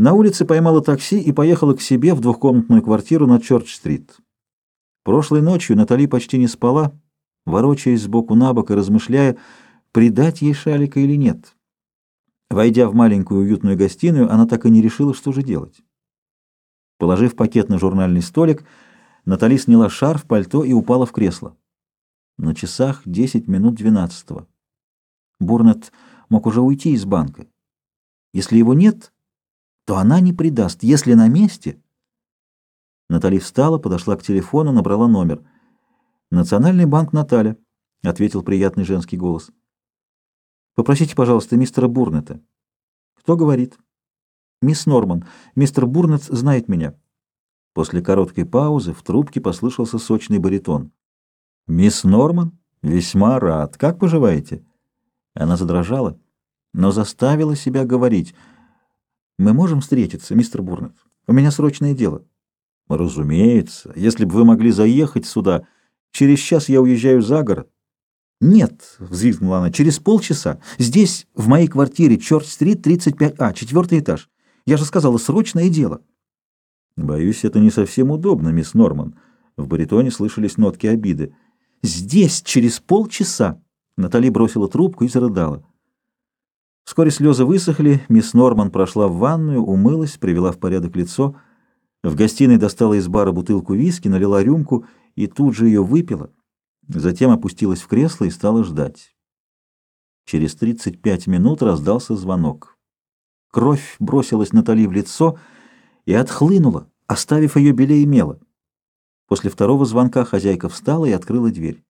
На улице поймала такси и поехала к себе в двухкомнатную квартиру на Чорч-стрит. Прошлой ночью Натали почти не спала, ворочаясь сбоку на бок и размышляя, предать ей шалика или нет. Войдя в маленькую уютную гостиную, она так и не решила, что же делать. Положив пакет на журнальный столик, Натали сняла шарф, пальто и упала в кресло. На часах 10 минут 12 Бурнет мог уже уйти из банка. Если его нет, то она не предаст. Если на месте... Натали встала, подошла к телефону, набрала номер. «Национальный банк Наталья», — ответил приятный женский голос. «Попросите, пожалуйста, мистера Бурнета». «Кто говорит?» «Мисс Норман. Мистер Бурнет знает меня». После короткой паузы в трубке послышался сочный баритон. «Мисс Норман? Весьма рад. Как поживаете?» Она задрожала, но заставила себя говорить. «Мы можем встретиться, мистер Бурнет? У меня срочное дело». «Разумеется. Если бы вы могли заехать сюда, через час я уезжаю за город». «Нет», — взвизгнула она, — «через полчаса. Здесь, в моей квартире, Чорч-стрит, 35А, четвертый этаж. Я же сказала, срочное дело». «Боюсь, это не совсем удобно, мисс Норман». В баритоне слышались нотки обиды. «Здесь, через полчаса». Натали бросила трубку и зарыдала. Вскоре слезы высохли, мисс Норман прошла в ванную, умылась, привела в порядок лицо. В гостиной достала из бара бутылку виски, налила рюмку и тут же ее выпила. Затем опустилась в кресло и стала ждать. Через 35 минут раздался звонок. Кровь бросилась Натали в лицо и отхлынула, оставив ее белее мела. После второго звонка хозяйка встала и открыла дверь.